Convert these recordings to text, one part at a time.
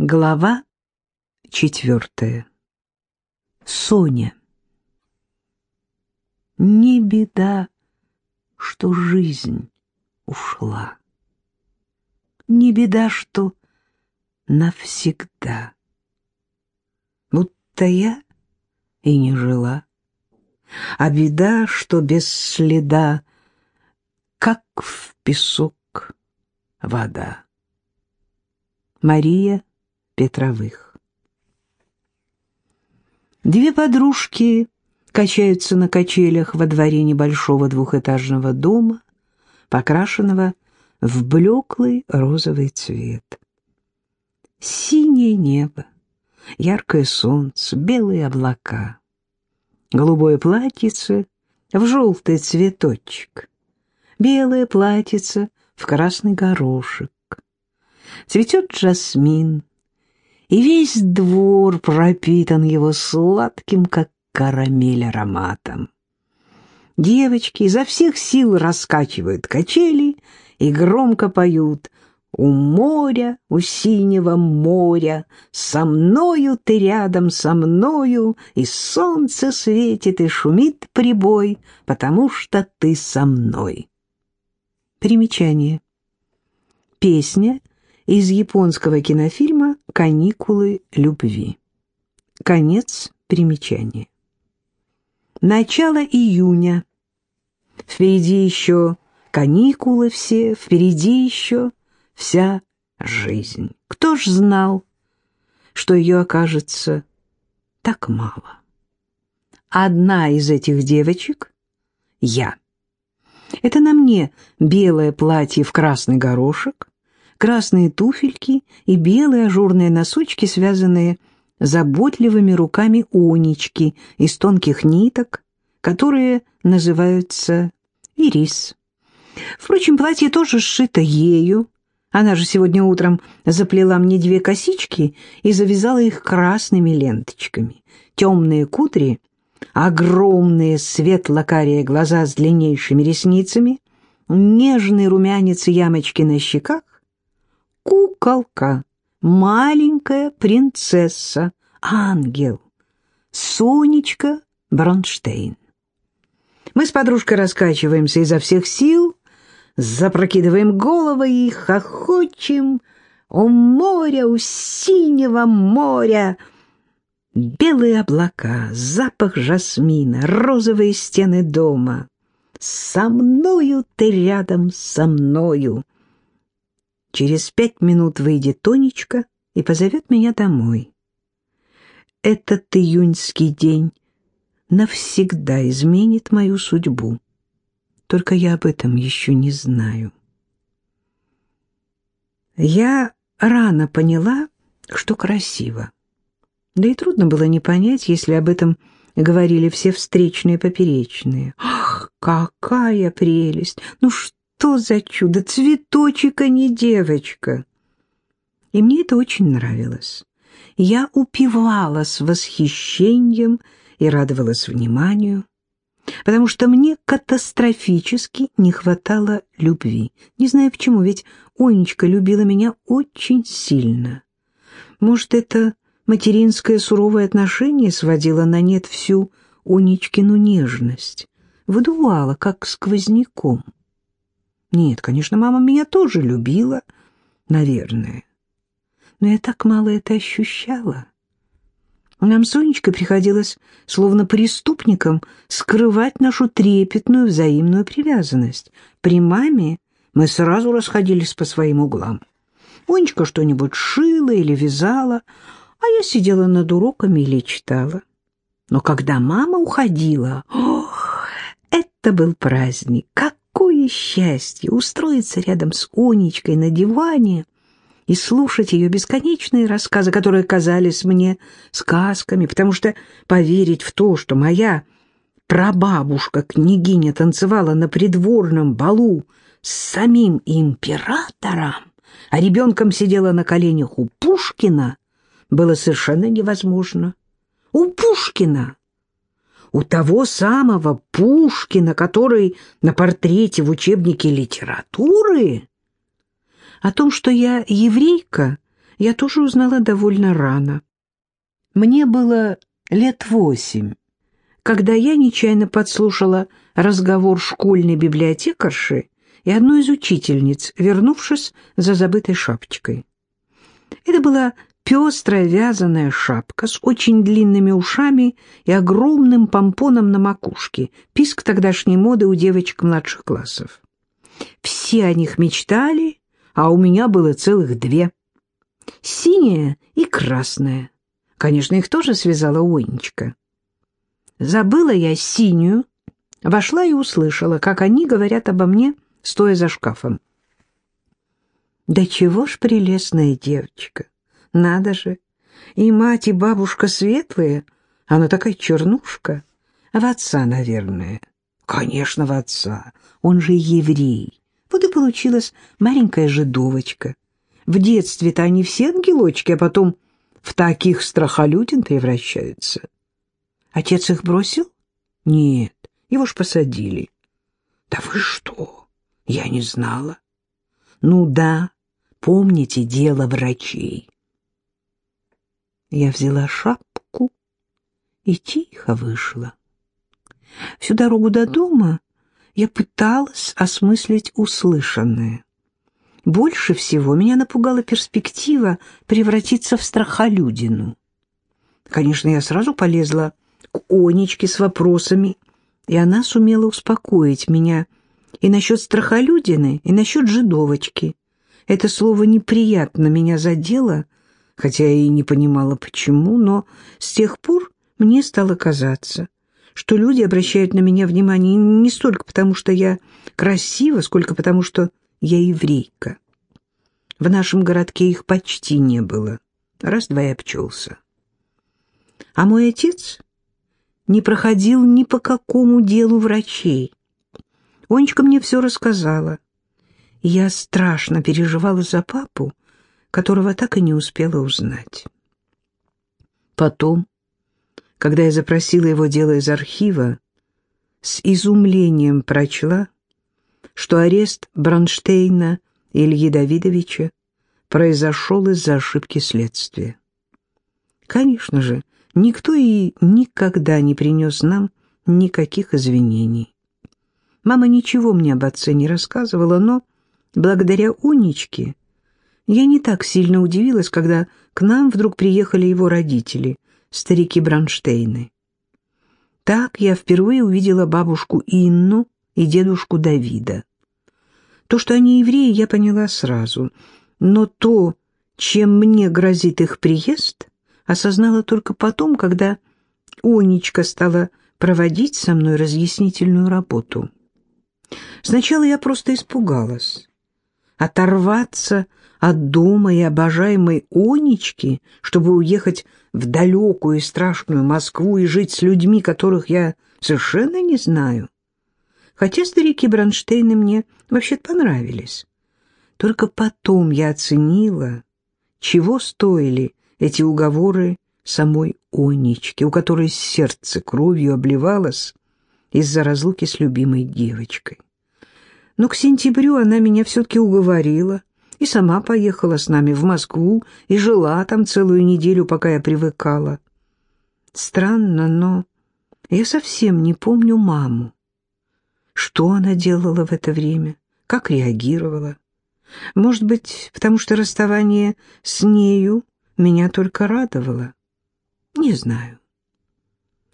Глава четвертая. Соня. Не беда, что жизнь ушла. Не беда, что навсегда. Будто я и не жила. А беда, что без следа, как в песок вода. Мария Петровых Две подружки качаются на качелях во дворе небольшого двухэтажного дома, покрашенного в блеклый розовый цвет. Синее небо, яркое солнце, белые облака, голубое платьице в желтый цветочек, белое платьице в красный горошек. Цветет жасмин, и весь двор пропитан его сладким, как карамель, ароматом. Девочки изо всех сил раскачивают качели и громко поют «У моря, у синего моря, со мною ты рядом со мною, и солнце светит, и шумит прибой, потому что ты со мной». Примечание. Песня из японского кинофильма «Каникулы любви». Конец примечания. Начало июня. Впереди еще каникулы все, впереди еще вся жизнь. Кто ж знал, что ее окажется так мало? Одна из этих девочек — я. Это на мне белое платье в красный горошек, красные туфельки и белые ажурные носочки, связанные заботливыми руками Онечки из тонких ниток, которые называются ирис. Впрочем, платье тоже сшито ею. Она же сегодня утром заплела мне две косички и завязала их красными ленточками. Темные кудри, огромные светло-карие глаза с длиннейшими ресницами, нежный румянец и ямочки на щеках, куколка, маленькая принцесса, ангел, Сонечка Бронштейн. Мы с подружкой раскачиваемся изо всех сил, запрокидываем головы и хохочем. У моря, у синего моря белые облака, запах жасмина, розовые стены дома. Со мною ты рядом со мною. Через пять минут выйдет Тонечка и позовет меня домой. Этот июньский день навсегда изменит мою судьбу. Только я об этом еще не знаю. Я рано поняла, что красиво. Да и трудно было не понять, если об этом говорили все встречные поперечные. Ах, какая прелесть! Ну что? Что за чудо? Цветочек, а не девочка. И мне это очень нравилось. Я упивала с восхищением и радовалась вниманию, потому что мне катастрофически не хватало любви. Не знаю почему, ведь Онечка любила меня очень сильно. Может, это материнское суровое отношение сводило на нет всю Онечкину нежность, выдувало, как сквозняком. Нет, конечно, мама меня тоже любила, наверное. Но я так мало это ощущала. Нам с Сонечкой приходилось, словно преступникам, скрывать нашу трепетную взаимную привязанность. При маме мы сразу расходились по своим углам. Онечка что-нибудь шила или вязала, а я сидела над уроками или читала. Но когда мама уходила, ох, это был праздник, как Какое счастье устроиться рядом с Онечкой на диване и слушать ее бесконечные рассказы, которые казались мне сказками, потому что поверить в то, что моя прабабушка-княгиня танцевала на придворном балу с самим императором, а ребенком сидела на коленях у Пушкина, было совершенно невозможно. У Пушкина! У того самого Пушкина, который на портрете в учебнике литературы? О том, что я еврейка, я тоже узнала довольно рано. Мне было лет восемь, когда я нечаянно подслушала разговор школьной библиотекарши и одной из учительниц, вернувшись за забытой шапочкой. Это была пестрая вязаная шапка с очень длинными ушами и огромным помпоном на макушке, писк тогдашней моды у девочек младших классов. Все о них мечтали, а у меня было целых две. Синяя и красная. Конечно, их тоже связала Онечка. Забыла я синюю, вошла и услышала, как они говорят обо мне, стоя за шкафом. Да чего ж прелестная девочка! Надо же! И мать, и бабушка светлые, она такая чернушка. В отца, наверное. Конечно, в отца. Он же еврей. Вот и получилась маленькая жидовочка. В детстве-то они все ангелочки, а потом в таких страхолюдин превращаются. Отец их бросил? Нет, его ж посадили. Да вы что? Я не знала. Ну да, помните дело врачей. Я взяла шапку и тихо вышла. Всю дорогу до дома я пыталась осмыслить услышанное. Больше всего меня напугала перспектива превратиться в страхолюдину. Конечно, я сразу полезла к Онечке с вопросами, и она сумела успокоить меня и насчет страхолюдины, и насчет жидовочки. Это слово неприятно меня задело, хотя и не понимала почему, но с тех пор мне стало казаться, что люди обращают на меня внимание не столько потому, что я красива, сколько потому, что я еврейка. В нашем городке их почти не было. Раз-два я обчелся. А мой отец не проходил ни по какому делу врачей. Онечка мне все рассказала. я страшно переживала за папу, которого так и не успела узнать. Потом, когда я запросила его дело из архива, с изумлением прочла, что арест Бронштейна Ильи Давидовича произошел из-за ошибки следствия. Конечно же, никто и никогда не принес нам никаких извинений. Мама ничего мне об отце не рассказывала, но благодаря Унечке я не так сильно удивилась, когда к нам вдруг приехали его родители, старики Бронштейны. Так я впервые увидела бабушку Инну и дедушку Давида. То, что они евреи, я поняла сразу, но то, чем мне грозит их приезд, осознала только потом, когда Онечка стала проводить со мной разъяснительную работу. Сначала я просто испугалась. Оторваться от дома и обожаемой Онечки, чтобы уехать в далекую и страшную Москву и жить с людьми, которых я совершенно не знаю. Хотя старики Бронштейны мне вообще-то понравились. Только потом я оценила, чего стоили эти уговоры самой Онечки, у которой сердце кровью обливалось из-за разлуки с любимой девочкой. Но к сентябрю она меня все-таки уговорила и сама поехала с нами в Москву и жила там целую неделю, пока я привыкала. Странно, но я совсем не помню маму. Что она делала в это время? Как реагировала? Может быть, потому что расставание с нею меня только радовало? Не знаю.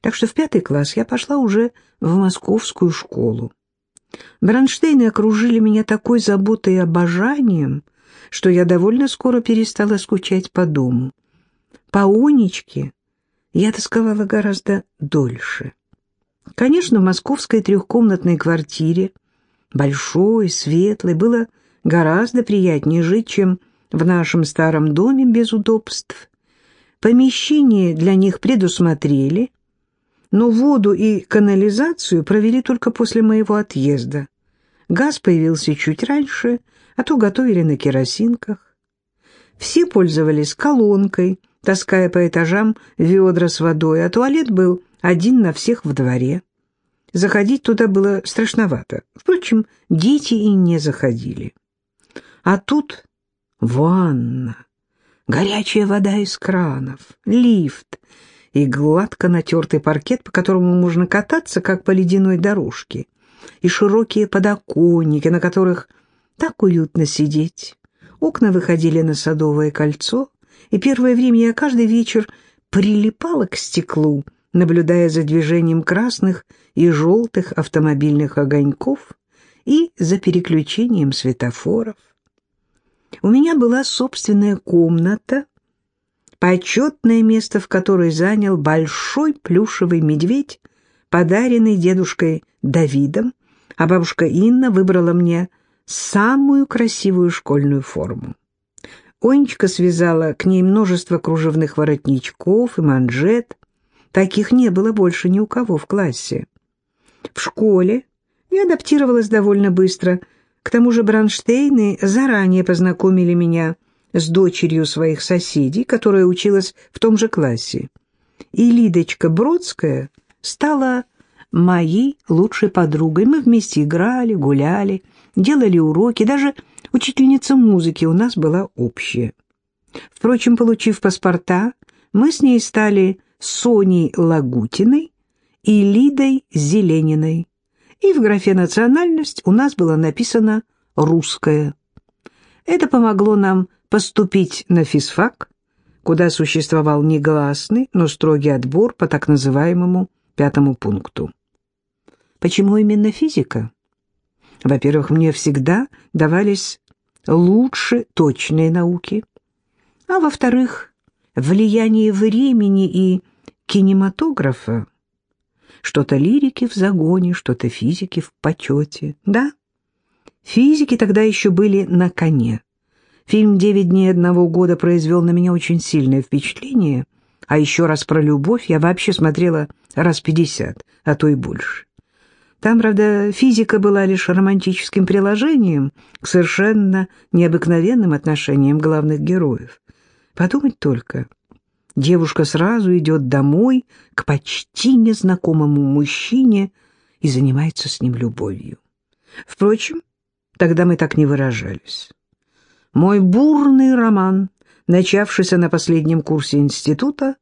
Так что в пятый класс я пошла уже в московскую школу. Бронштейны окружили меня такой заботой и обожанием, что я довольно скоро перестала скучать по дому. По Онечке я тосковала гораздо дольше. Конечно, в московской трехкомнатной квартире, большой, светлой, было гораздо приятнее жить, чем в нашем старом доме без удобств. Помещение для них предусмотрели, но воду и канализацию провели только после моего отъезда. Газ появился чуть раньше, а то готовили на керосинках. Все пользовались колонкой, таская по этажам ведра с водой, а туалет был один на всех в дворе. Заходить туда было страшновато. Впрочем, дети и не заходили. А тут ванна, горячая вода из кранов, лифт и гладко натертый паркет, по которому можно кататься, как по ледяной дорожке, и широкие подоконники, на которых так уютно сидеть. Окна выходили на Садовое кольцо, и первое время я каждый вечер прилипала к стеклу, наблюдая за движением красных и желтых автомобильных огоньков и за переключением светофоров. У меня была собственная комната, почетное место в которой занял большой плюшевый медведь, подаренный дедушкой Давидом, а бабушка Инна выбрала мне самую красивую школьную форму. Онечка связала к ней множество кружевных воротничков и манжет. Таких не было больше ни у кого в классе. В школе я адаптировалась довольно быстро. К тому же Бронштейны заранее познакомили меня с дочерью своих соседей, которая училась в том же классе. И Лидочка Бродская стала моей лучшей подругой. Мы вместе играли, гуляли, делали уроки, даже учительница музыки у нас была общая. Впрочем, получив паспорта, мы с ней стали Соней Лагутиной и Лидой Зелениной. И в графе «Национальность» у нас было написано «русская». Это помогло нам поступить на физфак, куда существовал негласный, но строгий отбор по так называемому пятому пункту. Почему именно физика? Во-первых, мне всегда давались лучше точные науки. А во-вторых, влияние времени и кинематографа. Что-то лирики в загоне, что-то физики в почете. Да, физики тогда еще были на коне. Фильм «Девять дней одного года» произвел на меня очень сильное впечатление, а еще раз про любовь я вообще смотрела раз пятьдесят, а то и больше. Там, правда, физика была лишь романтическим приложением к совершенно необыкновенным отношениям главных героев. Подумать только. Девушка сразу идет домой к почти незнакомому мужчине и занимается с ним любовью. Впрочем, тогда мы так не выражались. Мой бурный роман, начавшийся на последнем курсе института,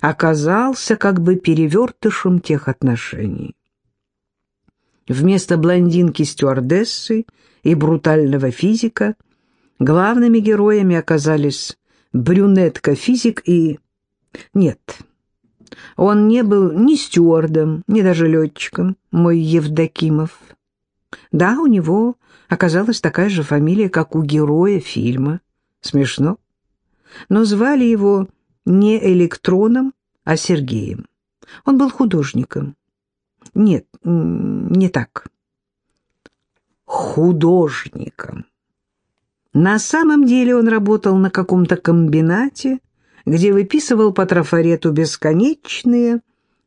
оказался как бы перевертышем тех отношений. Вместо блондинки-стюардессы и брутального физика главными героями оказались брюнетка-физик и... Нет, он не был ни стюардом, ни даже летчиком, мой Евдокимов. Да, у него оказалась такая же фамилия, как у героя фильма. Смешно. Но звали его не Электроном, а Сергеем. Он был художником. Нет, не так. Художником. На самом деле он работал на каком-то комбинате, где выписывал по трафарету бесконечные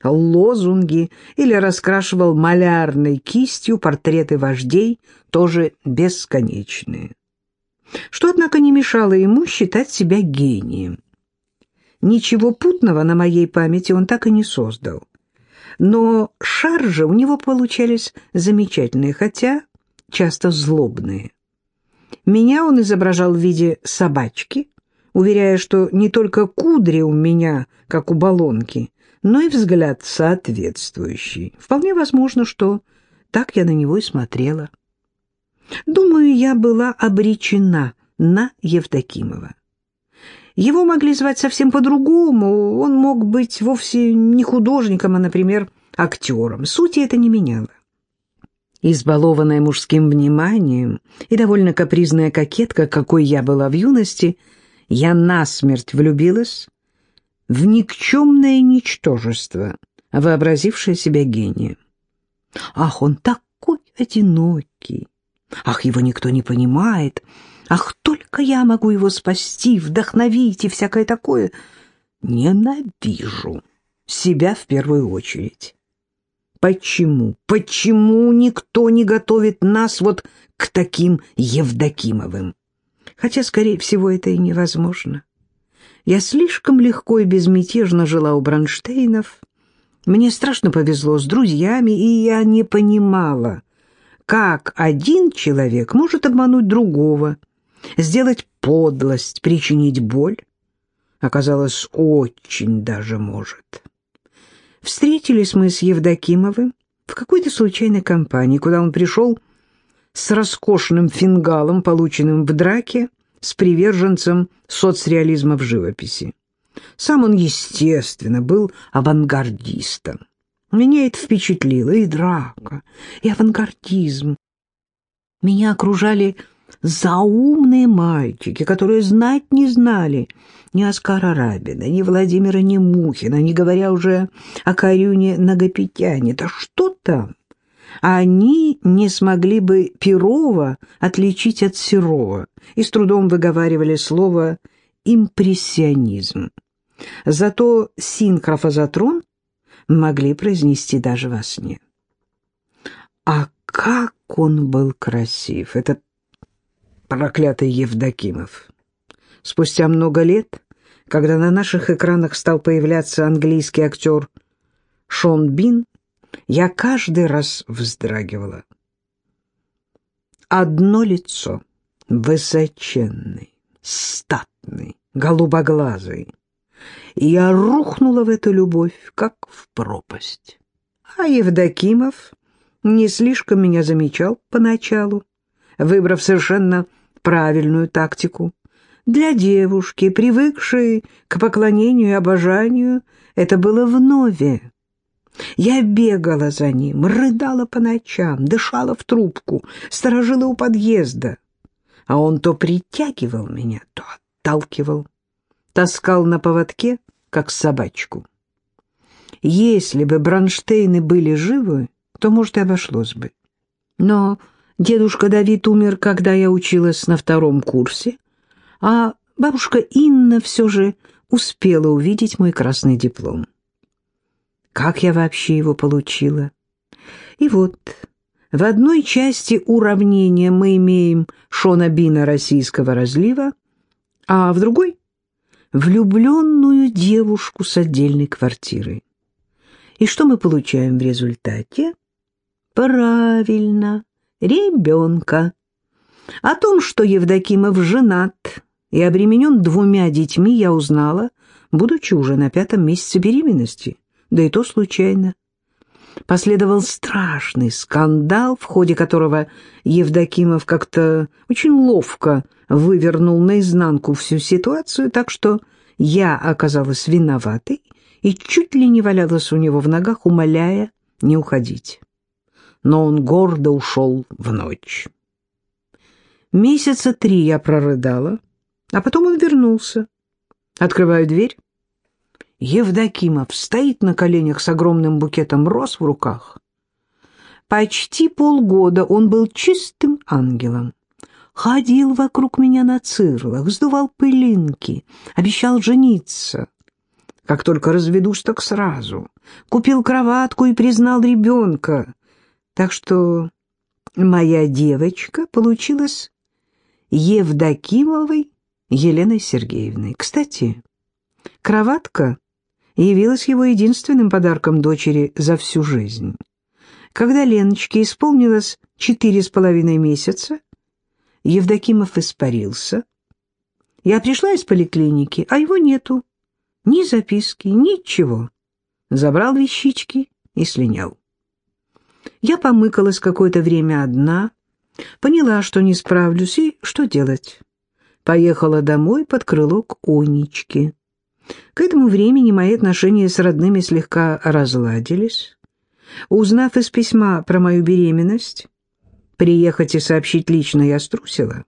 лозунги или раскрашивал малярной кистью портреты вождей, тоже бесконечные. Что, однако, не мешало ему считать себя гением. Ничего путного на моей памяти он так и не создал но шаржи у него получались замечательные, хотя часто злобные. Меня он изображал в виде собачки, уверяя, что не только кудри у меня, как у баллонки, но и взгляд соответствующий. Вполне возможно, что так я на него и смотрела. Думаю, я была обречена на Евдокимова. Его могли звать совсем по-другому, он мог быть вовсе не художником, а, например, актером. Сути это не меняло. Избалованная мужским вниманием и довольно капризная кокетка, какой я была в юности, я насмерть влюбилась в никчемное ничтожество, вообразившее себя гением. Ах, он такой одинокий! Ах, его никто не понимает! Ах, только я могу его спасти, вдохновить и всякое такое. Ненавижу себя в первую очередь. Почему, почему никто не готовит нас вот к таким Евдокимовым? Хотя, скорее всего, это и невозможно. Я слишком легко и безмятежно жила у Бронштейнов. Мне страшно повезло с друзьями, и я не понимала, как один человек может обмануть другого, сделать подлость, причинить боль. оказалось, очень даже может. Встретились мы с Евдокимовым в какой-то случайной компании, куда он пришел с роскошным фингалом, полученным в драке с приверженцем соцреализма в живописи. Сам он, естественно, был авангардистом. Меня это впечатлило, и драка, и авангардизм. Меня окружали заумные мальчики, которые знать не знали ни Оскара Рабина, ни Владимира Немухина, не говоря уже о Карюне Нагопетяне. Да что там? Они не смогли бы Перова отличить от Серова и с трудом выговаривали слово «импрессионизм». Зато синхрофазотрон могли произнести даже во сне. А как он был красив, этот проклятый Евдокимов! Спустя много лет, когда на наших экранах стал появляться английский актер Шон Бин, я каждый раз вздрагивала. Одно лицо, высоченный, статный, голубоглазый, и я рухнула в эту любовь, как в пропасть. А Евдокимов не слишком меня замечал поначалу, выбрав совершенно правильную тактику. Для девушки, привыкшей к поклонению и обожанию, это было вновь. Я бегала за ним, рыдала по ночам, дышала в трубку, сторожила у подъезда. А он то притягивал меня, то отталкивал, таскал на поводке, как собачку. Если бы Бронштейны были живы, то, может, и обошлось бы. Но дедушка Давид умер, когда я училась на втором курсе, а бабушка Инна все же успела увидеть мой красный диплом. Как я вообще его получила? И вот в одной части уравнения мы имеем Шона Бина российского разлива, а в другой влюбленную девушку с отдельной квартирой. И что мы получаем в результате? Правильно, ребенка. О том, что Евдокимов женат и обременен двумя детьми, я узнала, будучи уже на пятом месяце беременности, да и то случайно. Последовал страшный скандал, в ходе которого Евдокимов как-то очень ловко вывернул наизнанку всю ситуацию, так что я оказалась виноватой и чуть ли не валялась у него в ногах, умоляя не уходить. Но он гордо ушел в ночь. Месяца три я прорыдала, а потом он вернулся. Открываю дверь. Евдокимов стоит на коленях с огромным букетом роз в руках. Почти полгода он был чистым ангелом. Ходил вокруг меня на цирлах, сдувал пылинки, обещал жениться. Как только разведусь, так сразу. Купил кроватку и признал ребенка. Так что моя девочка получилась Евдокимовой Еленой Сергеевной. Кстати, кроватка явилась его единственным подарком дочери за всю жизнь. Когда Леночке исполнилось четыре с половиной месяца, Евдокимов испарился. Я пришла из поликлиники, а его нету. Ни записки, ничего. Забрал вещички и слинял. Я помыкалась какое-то время одна, поняла, что не справлюсь, и что делать? Поехала домой под крыло к Онечке. К этому времени мои отношения с родными слегка разладились. Узнав из письма про мою беременность, приехать и сообщить лично я струсила.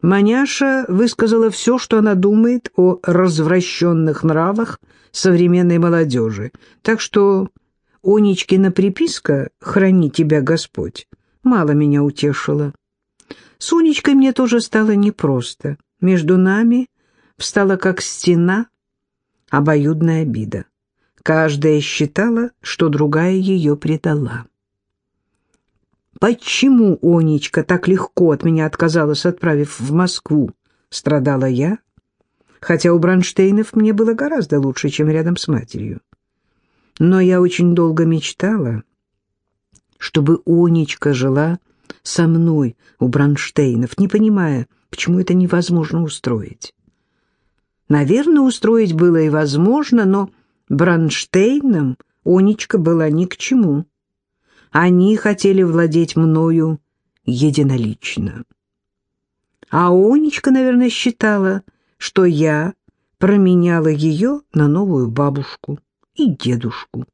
Маняша высказала все, что она думает о развращенных нравах современной молодежи, так что Онечкина приписка «Храни тебя Господь» мало меня утешила. С Онечкой мне тоже стало непросто. Между нами встала как стена обоюдная обида. Каждая считала, что другая ее предала. Почему Онечка так легко от меня отказалась, отправив в Москву? Страдала я, хотя у Бронштейнов мне было гораздо лучше, чем рядом с матерью. Но я очень долго мечтала, чтобы Онечка жила со мной у Бронштейнов, не понимая, почему это невозможно устроить. Наверное, устроить было и возможно, но Бронштейнам Онечка была ни к чему. Они хотели владеть мною единолично. А Онечка, наверное, считала, что я променяла ее на новую бабушку и дедушку.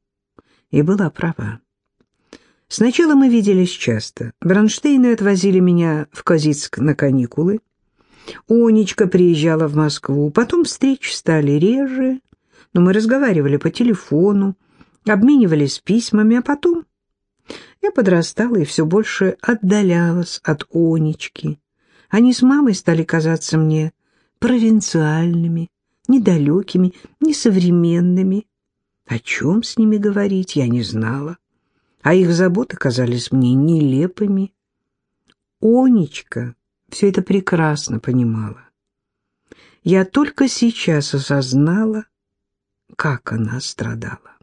И была права. Сначала мы виделись часто. Бронштейны отвозили меня в Козицк на каникулы. Онечка приезжала в Москву. Потом встречи стали реже, но мы разговаривали по телефону, обменивались письмами, а потом я подрастала и все больше отдалялась от Онечки. Они с мамой стали казаться мне провинциальными, недалекими, несовременными. О чем с ними говорить, я не знала, а их заботы казались мне нелепыми. Онечка все это прекрасно понимала. Я только сейчас осознала, как она страдала.